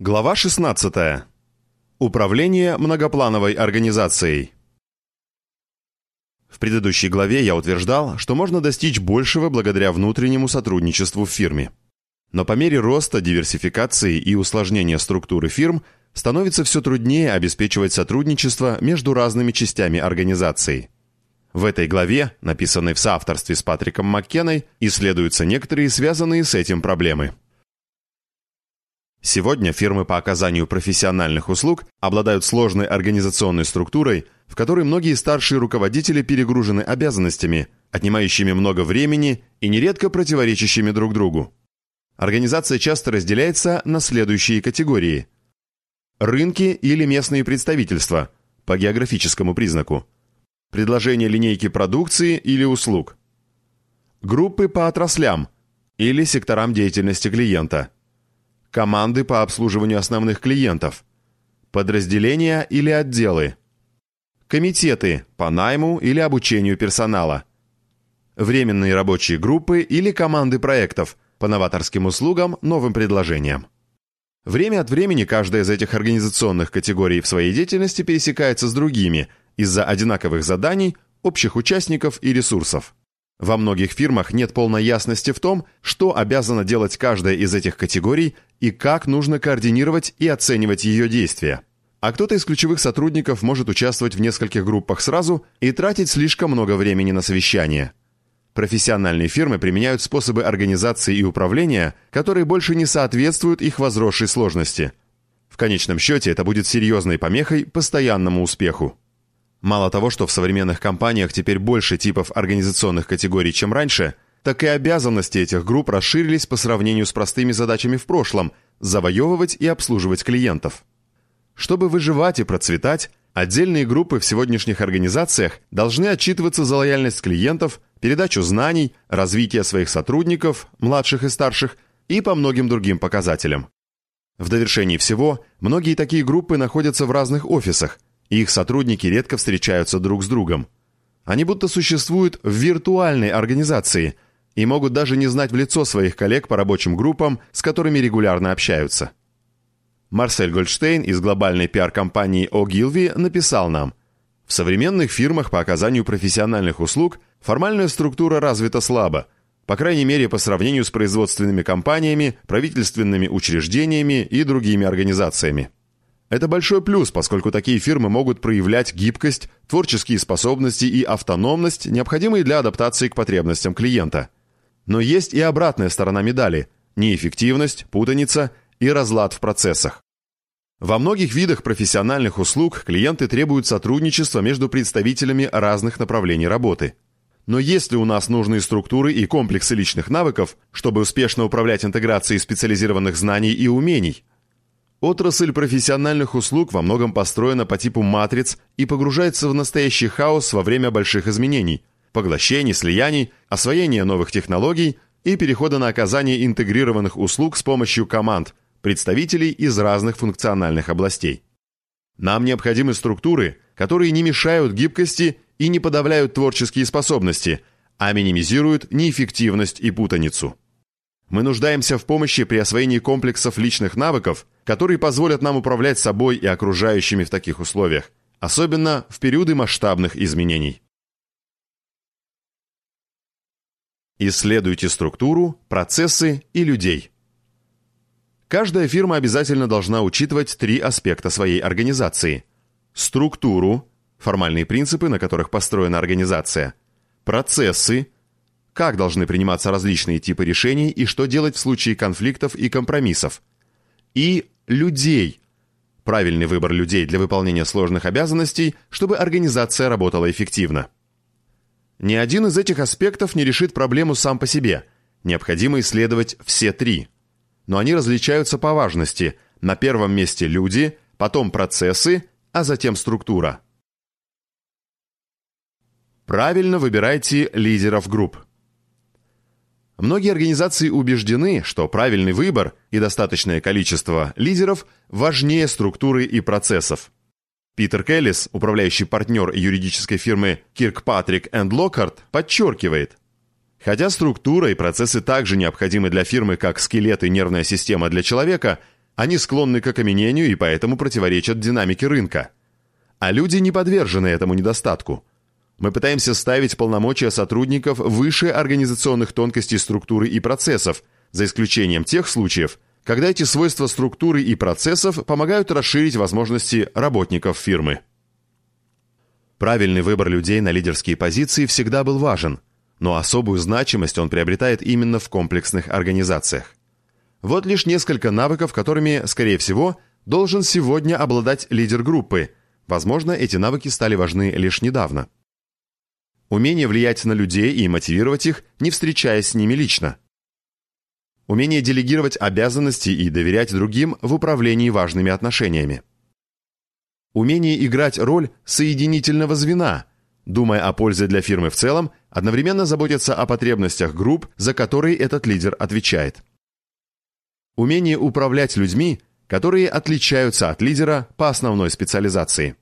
Глава 16. Управление многоплановой организацией. В предыдущей главе я утверждал, что можно достичь большего благодаря внутреннему сотрудничеству в фирме. Но по мере роста, диверсификации и усложнения структуры фирм становится все труднее обеспечивать сотрудничество между разными частями организации. В этой главе, написанной в соавторстве с Патриком Маккеной, исследуются некоторые связанные с этим проблемы. Сегодня фирмы по оказанию профессиональных услуг обладают сложной организационной структурой, в которой многие старшие руководители перегружены обязанностями, отнимающими много времени и нередко противоречащими друг другу. Организация часто разделяется на следующие категории. Рынки или местные представительства по географическому признаку. Предложение линейки продукции или услуг. Группы по отраслям или секторам деятельности клиента – команды по обслуживанию основных клиентов, подразделения или отделы, комитеты по найму или обучению персонала, временные рабочие группы или команды проектов по новаторским услугам, новым предложениям. Время от времени каждая из этих организационных категорий в своей деятельности пересекается с другими из-за одинаковых заданий, общих участников и ресурсов. Во многих фирмах нет полной ясности в том, что обязана делать каждая из этих категорий и как нужно координировать и оценивать ее действия. А кто-то из ключевых сотрудников может участвовать в нескольких группах сразу и тратить слишком много времени на совещания. Профессиональные фирмы применяют способы организации и управления, которые больше не соответствуют их возросшей сложности. В конечном счете это будет серьезной помехой постоянному успеху. Мало того, что в современных компаниях теперь больше типов организационных категорий, чем раньше, так и обязанности этих групп расширились по сравнению с простыми задачами в прошлом – завоевывать и обслуживать клиентов. Чтобы выживать и процветать, отдельные группы в сегодняшних организациях должны отчитываться за лояльность клиентов, передачу знаний, развитие своих сотрудников, младших и старших, и по многим другим показателям. В довершении всего, многие такие группы находятся в разных офисах, их сотрудники редко встречаются друг с другом. Они будто существуют в виртуальной организации и могут даже не знать в лицо своих коллег по рабочим группам, с которыми регулярно общаются. Марсель Гольдштейн из глобальной пиар-компании Ogilvy написал нам, «В современных фирмах по оказанию профессиональных услуг формальная структура развита слабо, по крайней мере по сравнению с производственными компаниями, правительственными учреждениями и другими организациями. Это большой плюс, поскольку такие фирмы могут проявлять гибкость, творческие способности и автономность, необходимые для адаптации к потребностям клиента. Но есть и обратная сторона медали – неэффективность, путаница и разлад в процессах. Во многих видах профессиональных услуг клиенты требуют сотрудничества между представителями разных направлений работы. Но есть ли у нас нужные структуры и комплексы личных навыков, чтобы успешно управлять интеграцией специализированных знаний и умений – Отрасль профессиональных услуг во многом построена по типу матриц и погружается в настоящий хаос во время больших изменений, поглощений, слияний, освоения новых технологий и перехода на оказание интегрированных услуг с помощью команд, представителей из разных функциональных областей. Нам необходимы структуры, которые не мешают гибкости и не подавляют творческие способности, а минимизируют неэффективность и путаницу. Мы нуждаемся в помощи при освоении комплексов личных навыков, которые позволят нам управлять собой и окружающими в таких условиях, особенно в периоды масштабных изменений. Исследуйте структуру, процессы и людей. Каждая фирма обязательно должна учитывать три аспекта своей организации. Структуру, формальные принципы, на которых построена организация, процессы, как должны приниматься различные типы решений и что делать в случае конфликтов и компромиссов, и людей. Правильный выбор людей для выполнения сложных обязанностей, чтобы организация работала эффективно. Ни один из этих аспектов не решит проблему сам по себе. Необходимо исследовать все три. Но они различаются по важности. На первом месте люди, потом процессы, а затем структура. Правильно выбирайте лидеров групп. Многие организации убеждены, что правильный выбор и достаточное количество лидеров важнее структуры и процессов. Питер Келлис, управляющий партнер юридической фирмы Kirkpatrick Lockhart, подчеркивает, хотя структура и процессы также необходимы для фирмы, как скелет и нервная система для человека, Они склонны к окаменению и поэтому противоречат динамике рынка. А люди не подвержены этому недостатку. Мы пытаемся ставить полномочия сотрудников выше организационных тонкостей структуры и процессов, за исключением тех случаев, когда эти свойства структуры и процессов помогают расширить возможности работников фирмы. Правильный выбор людей на лидерские позиции всегда был важен, но особую значимость он приобретает именно в комплексных организациях. Вот лишь несколько навыков, которыми, скорее всего, должен сегодня обладать лидер группы. Возможно, эти навыки стали важны лишь недавно. Умение влиять на людей и мотивировать их, не встречаясь с ними лично. Умение делегировать обязанности и доверять другим в управлении важными отношениями. Умение играть роль соединительного звена, думая о пользе для фирмы в целом, одновременно заботиться о потребностях групп, за которые этот лидер отвечает. Умение управлять людьми, которые отличаются от лидера по основной специализации.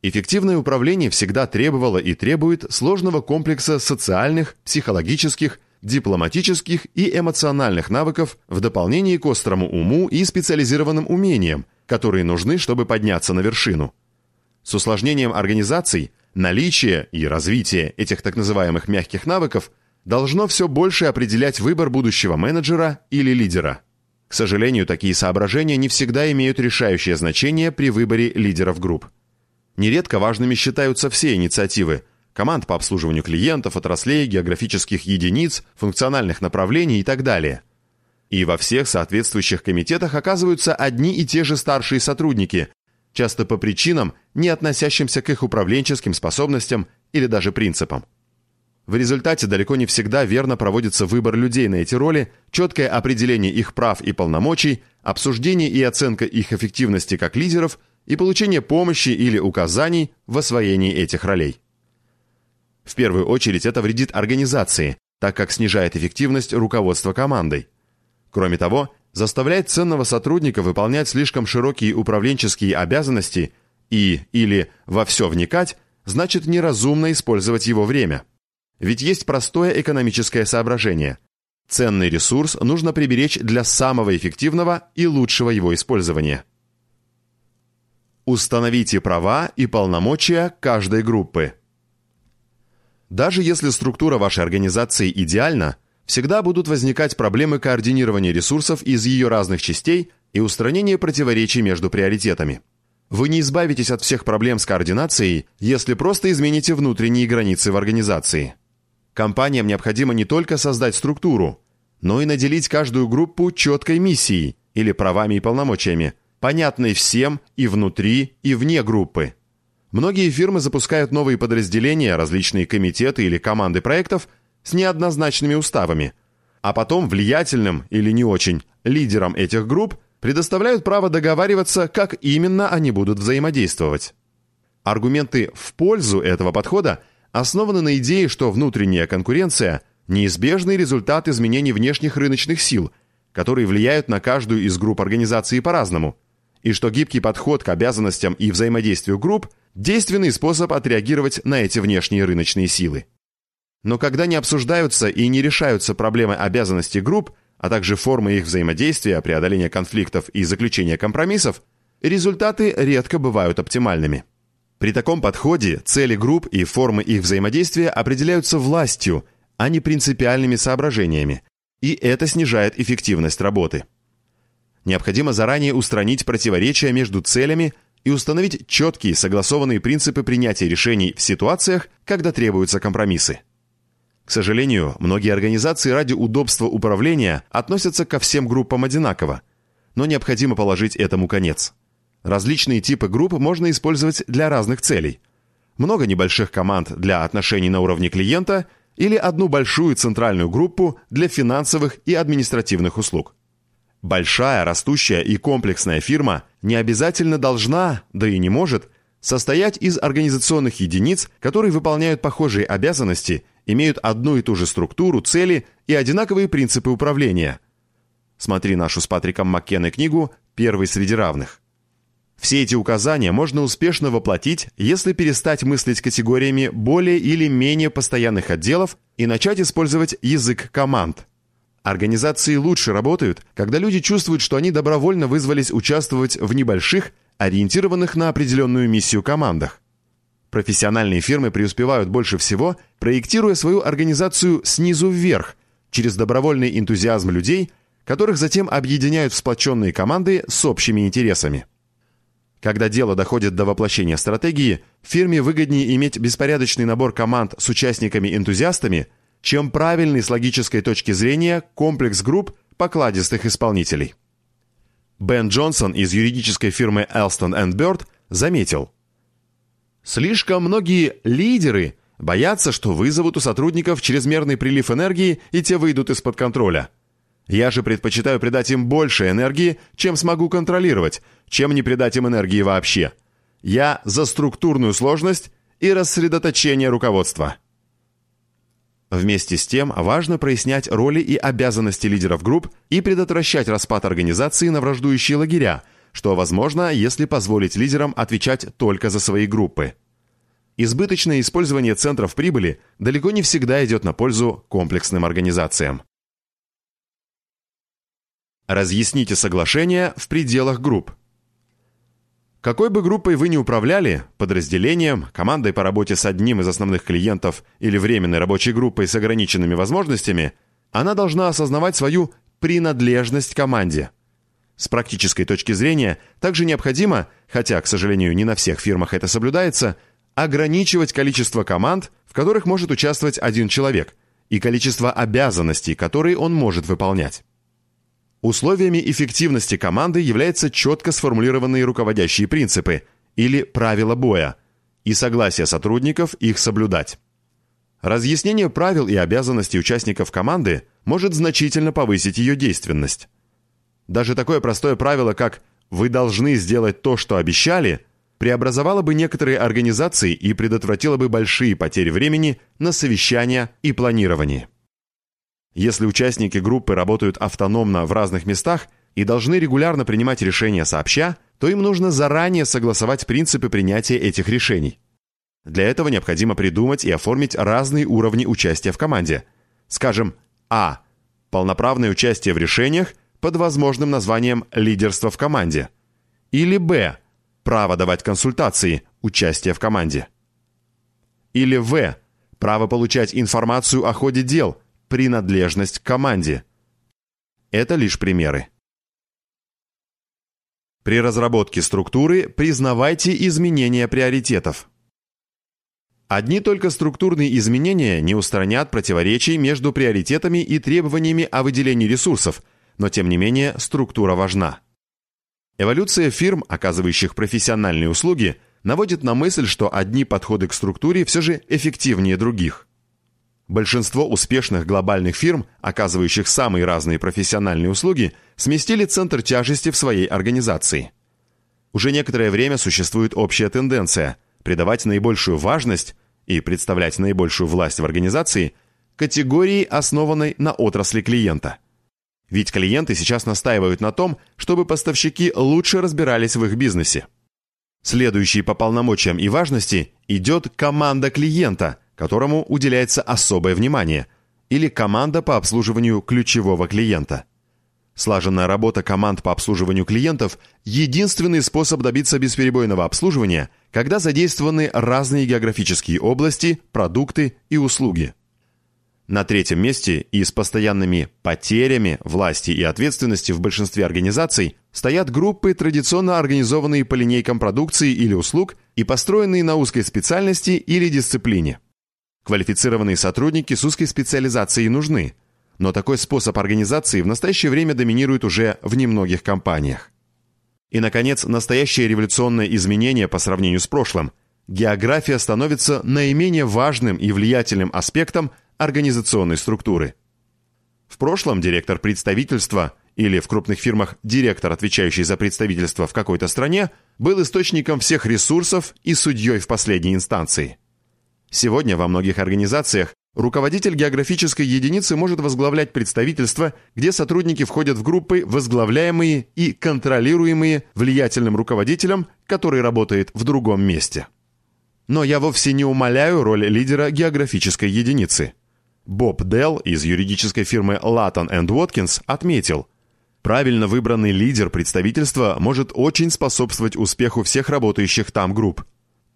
Эффективное управление всегда требовало и требует сложного комплекса социальных, психологических, дипломатических и эмоциональных навыков в дополнении к острому уму и специализированным умениям, которые нужны, чтобы подняться на вершину. С усложнением организаций наличие и развитие этих так называемых мягких навыков должно все больше определять выбор будущего менеджера или лидера. К сожалению, такие соображения не всегда имеют решающее значение при выборе лидеров групп. Нередко важными считаются все инициативы – команд по обслуживанию клиентов, отраслей, географических единиц, функциональных направлений и так далее. И во всех соответствующих комитетах оказываются одни и те же старшие сотрудники, часто по причинам, не относящимся к их управленческим способностям или даже принципам. В результате далеко не всегда верно проводится выбор людей на эти роли, четкое определение их прав и полномочий, обсуждение и оценка их эффективности как лидеров и получение помощи или указаний в освоении этих ролей. В первую очередь это вредит организации, так как снижает эффективность руководства командой. Кроме того, заставляет ценного сотрудника выполнять слишком широкие управленческие обязанности и или во все вникать, значит неразумно использовать его время. Ведь есть простое экономическое соображение. Ценный ресурс нужно приберечь для самого эффективного и лучшего его использования. Установите права и полномочия каждой группы. Даже если структура вашей организации идеальна, всегда будут возникать проблемы координирования ресурсов из ее разных частей и устранения противоречий между приоритетами. Вы не избавитесь от всех проблем с координацией, если просто измените внутренние границы в организации. Компаниям необходимо не только создать структуру, но и наделить каждую группу четкой миссией или правами и полномочиями, понятной всем и внутри, и вне группы. Многие фирмы запускают новые подразделения, различные комитеты или команды проектов с неоднозначными уставами, а потом влиятельным или не очень лидерам этих групп предоставляют право договариваться, как именно они будут взаимодействовать. Аргументы в пользу этого подхода основаны на идее, что внутренняя конкуренция – неизбежный результат изменений внешних рыночных сил, которые влияют на каждую из групп организации по-разному – и что гибкий подход к обязанностям и взаимодействию групп – действенный способ отреагировать на эти внешние рыночные силы. Но когда не обсуждаются и не решаются проблемы обязанностей групп, а также формы их взаимодействия, преодоления конфликтов и заключения компромиссов, результаты редко бывают оптимальными. При таком подходе цели групп и формы их взаимодействия определяются властью, а не принципиальными соображениями, и это снижает эффективность работы. Необходимо заранее устранить противоречия между целями и установить четкие согласованные принципы принятия решений в ситуациях, когда требуются компромиссы. К сожалению, многие организации ради удобства управления относятся ко всем группам одинаково, но необходимо положить этому конец. Различные типы групп можно использовать для разных целей. Много небольших команд для отношений на уровне клиента или одну большую центральную группу для финансовых и административных услуг. Большая, растущая и комплексная фирма не обязательно должна, да и не может, состоять из организационных единиц, которые выполняют похожие обязанности, имеют одну и ту же структуру, цели и одинаковые принципы управления. Смотри нашу с Патриком Маккеной книгу «Первый среди равных». Все эти указания можно успешно воплотить, если перестать мыслить категориями более или менее постоянных отделов и начать использовать язык команд – Организации лучше работают, когда люди чувствуют, что они добровольно вызвались участвовать в небольших, ориентированных на определенную миссию командах. Профессиональные фирмы преуспевают больше всего, проектируя свою организацию снизу вверх, через добровольный энтузиазм людей, которых затем объединяют в сплоченные команды с общими интересами. Когда дело доходит до воплощения стратегии, фирме выгоднее иметь беспорядочный набор команд с участниками-энтузиастами, чем правильный с логической точки зрения комплекс групп покладистых исполнителей. Бен Джонсон из юридической фирмы Elston Bird заметил, «Слишком многие лидеры боятся, что вызовут у сотрудников чрезмерный прилив энергии и те выйдут из-под контроля. Я же предпочитаю придать им больше энергии, чем смогу контролировать, чем не придать им энергии вообще. Я за структурную сложность и рассредоточение руководства». Вместе с тем важно прояснять роли и обязанности лидеров групп и предотвращать распад организации на враждующие лагеря, что возможно, если позволить лидерам отвечать только за свои группы. Избыточное использование центров прибыли далеко не всегда идет на пользу комплексным организациям. Разъясните соглашение в пределах групп. Какой бы группой вы ни управляли, подразделением, командой по работе с одним из основных клиентов или временной рабочей группой с ограниченными возможностями, она должна осознавать свою принадлежность команде. С практической точки зрения также необходимо, хотя, к сожалению, не на всех фирмах это соблюдается, ограничивать количество команд, в которых может участвовать один человек, и количество обязанностей, которые он может выполнять. Условиями эффективности команды являются четко сформулированные руководящие принципы или правила боя и согласие сотрудников их соблюдать. Разъяснение правил и обязанностей участников команды может значительно повысить ее действенность. Даже такое простое правило, как «вы должны сделать то, что обещали», преобразовало бы некоторые организации и предотвратило бы большие потери времени на совещания и планирование. Если участники группы работают автономно в разных местах и должны регулярно принимать решения сообща, то им нужно заранее согласовать принципы принятия этих решений. Для этого необходимо придумать и оформить разные уровни участия в команде. Скажем, А. Полноправное участие в решениях под возможным названием «лидерство в команде». Или Б. Право давать консультации, участие в команде. Или В. Право получать информацию о ходе дел – принадлежность к команде. Это лишь примеры. При разработке структуры признавайте изменения приоритетов. Одни только структурные изменения не устранят противоречий между приоритетами и требованиями о выделении ресурсов, но тем не менее структура важна. Эволюция фирм, оказывающих профессиональные услуги, наводит на мысль, что одни подходы к структуре все же эффективнее других. Большинство успешных глобальных фирм, оказывающих самые разные профессиональные услуги, сместили центр тяжести в своей организации. Уже некоторое время существует общая тенденция придавать наибольшую важность и представлять наибольшую власть в организации категории, основанной на отрасли клиента. Ведь клиенты сейчас настаивают на том, чтобы поставщики лучше разбирались в их бизнесе. Следующий по полномочиям и важности идет команда клиента – которому уделяется особое внимание, или команда по обслуживанию ключевого клиента. Слаженная работа команд по обслуживанию клиентов – единственный способ добиться бесперебойного обслуживания, когда задействованы разные географические области, продукты и услуги. На третьем месте и с постоянными потерями власти и ответственности в большинстве организаций стоят группы, традиционно организованные по линейкам продукции или услуг и построенные на узкой специальности или дисциплине. Квалифицированные сотрудники с узкой специализацией нужны, но такой способ организации в настоящее время доминирует уже в немногих компаниях. И, наконец, настоящее революционное изменение по сравнению с прошлым. География становится наименее важным и влиятельным аспектом организационной структуры. В прошлом директор представительства или в крупных фирмах директор, отвечающий за представительство в какой-то стране, был источником всех ресурсов и судьей в последней инстанции. Сегодня во многих организациях руководитель географической единицы может возглавлять представительства, где сотрудники входят в группы, возглавляемые и контролируемые влиятельным руководителем, который работает в другом месте. Но я вовсе не умаляю роль лидера географической единицы. Боб Делл из юридической фирмы Latton Watkins отметил, правильно выбранный лидер представительства может очень способствовать успеху всех работающих там групп.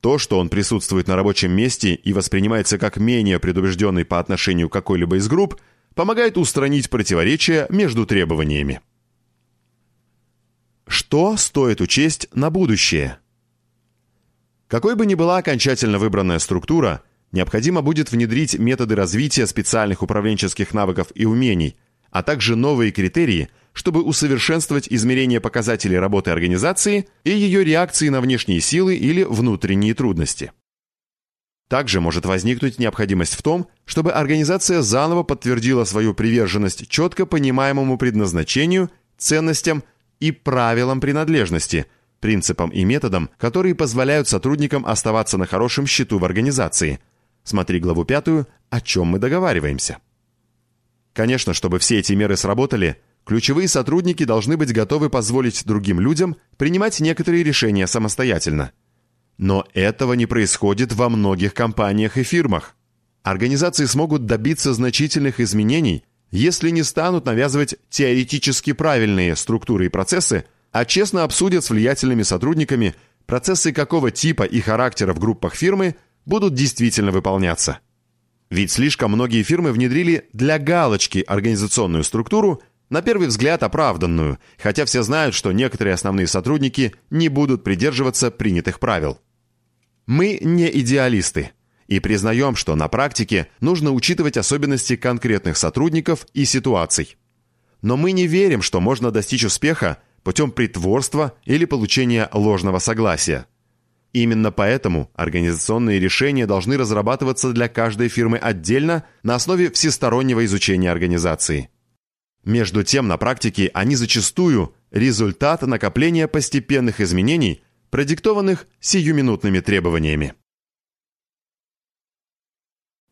То, что он присутствует на рабочем месте и воспринимается как менее предубежденный по отношению к какой-либо из групп, помогает устранить противоречия между требованиями. Что стоит учесть на будущее? Какой бы ни была окончательно выбранная структура, необходимо будет внедрить методы развития специальных управленческих навыков и умений, а также новые критерии – чтобы усовершенствовать измерение показателей работы организации и ее реакции на внешние силы или внутренние трудности. Также может возникнуть необходимость в том, чтобы организация заново подтвердила свою приверженность четко понимаемому предназначению, ценностям и правилам принадлежности, принципам и методам, которые позволяют сотрудникам оставаться на хорошем счету в организации. Смотри главу пятую «О чем мы договариваемся». Конечно, чтобы все эти меры сработали – Ключевые сотрудники должны быть готовы позволить другим людям принимать некоторые решения самостоятельно. Но этого не происходит во многих компаниях и фирмах. Организации смогут добиться значительных изменений, если не станут навязывать теоретически правильные структуры и процессы, а честно обсудят с влиятельными сотрудниками процессы какого типа и характера в группах фирмы будут действительно выполняться. Ведь слишком многие фирмы внедрили для галочки организационную структуру – на первый взгляд оправданную, хотя все знают, что некоторые основные сотрудники не будут придерживаться принятых правил. Мы не идеалисты и признаем, что на практике нужно учитывать особенности конкретных сотрудников и ситуаций. Но мы не верим, что можно достичь успеха путем притворства или получения ложного согласия. Именно поэтому организационные решения должны разрабатываться для каждой фирмы отдельно на основе всестороннего изучения организации. Между тем, на практике они зачастую результат накопления постепенных изменений, продиктованных сиюминутными требованиями.